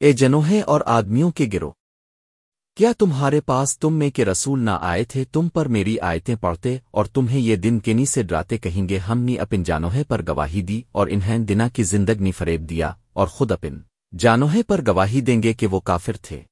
اے جنوہیں اور آدمیوں کے گرو کیا تمہارے پاس تم میں کے رسول نہ آئے تھے، تم پر میری آیتیں پڑھتے اور تمہیں یہ دن کنی سے ڈراتے کہیں گے، ہم نے اپن جانوہے پر گواہی دی اور انہیں دنا کی زندگنی فریب دیا اور خود اپن جانوہے پر گواہی دیں گے کہ وہ کافر تھے۔